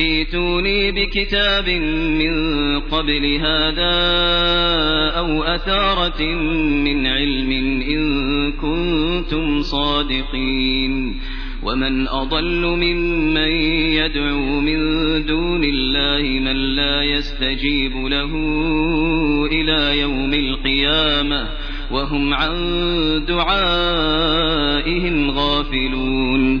ائتوني بكتاب من قبل هذا أو أثارة من علم إن كنتم صادقين. ومن أضل ممن يدعو من دون الله من لا يستجيب له إلى يوم القيامة وهم عن دعائهم غافلون.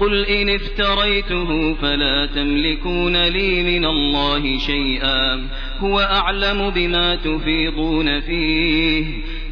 قل إن افتريته فلا تملكون لي من الله شيئا هو أعلم بما تفيضون فيه.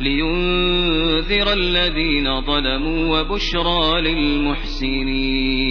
لينذر الذين ظلموا وبشرى للمحسنين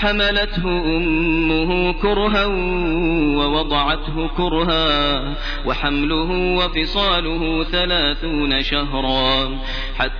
حملته أمه كرها ووضعته كرها وحمله وفصاله ثلاثون شهرا حتى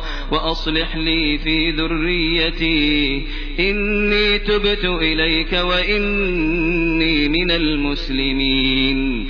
وأصلح لي في ذريتي. إني تبت إليك وإني من المسلمين.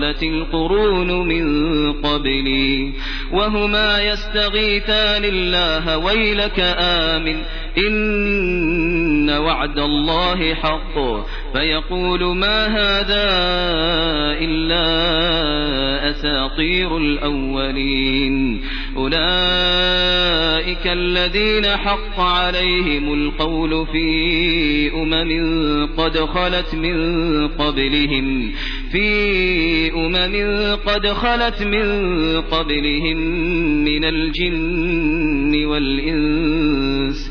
خلت القرون من قبلي وهما يستغيثان الله ويلك آمن إن وعد الله حق فيقول ما هذا إلا أساطير الأولين أولئك الذين حق عليهم القول في أمم قد خلت من قبلهم في أمم قد خلت من قبلهم من الجن والإنس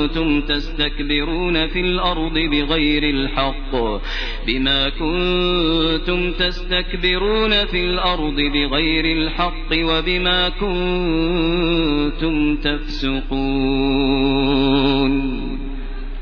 تستكبرون في الأرض بغير الحق. بما كنتم تستكبرون في الأرض بغير الحق وبما كنتم تفسقون.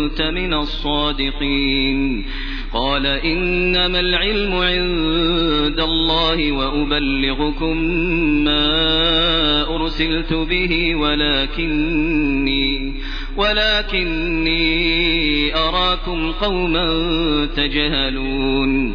كنت من الصادقين. قال إنما العلم عند الله وأبلغكم ما أرسلت به ولكني ولكني أراكم قوما تجهلون.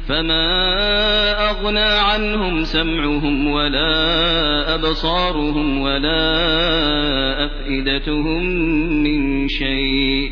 فما أغنى عنهم سمعهم ولا أبصارهم ولا أفئدتهم من شيء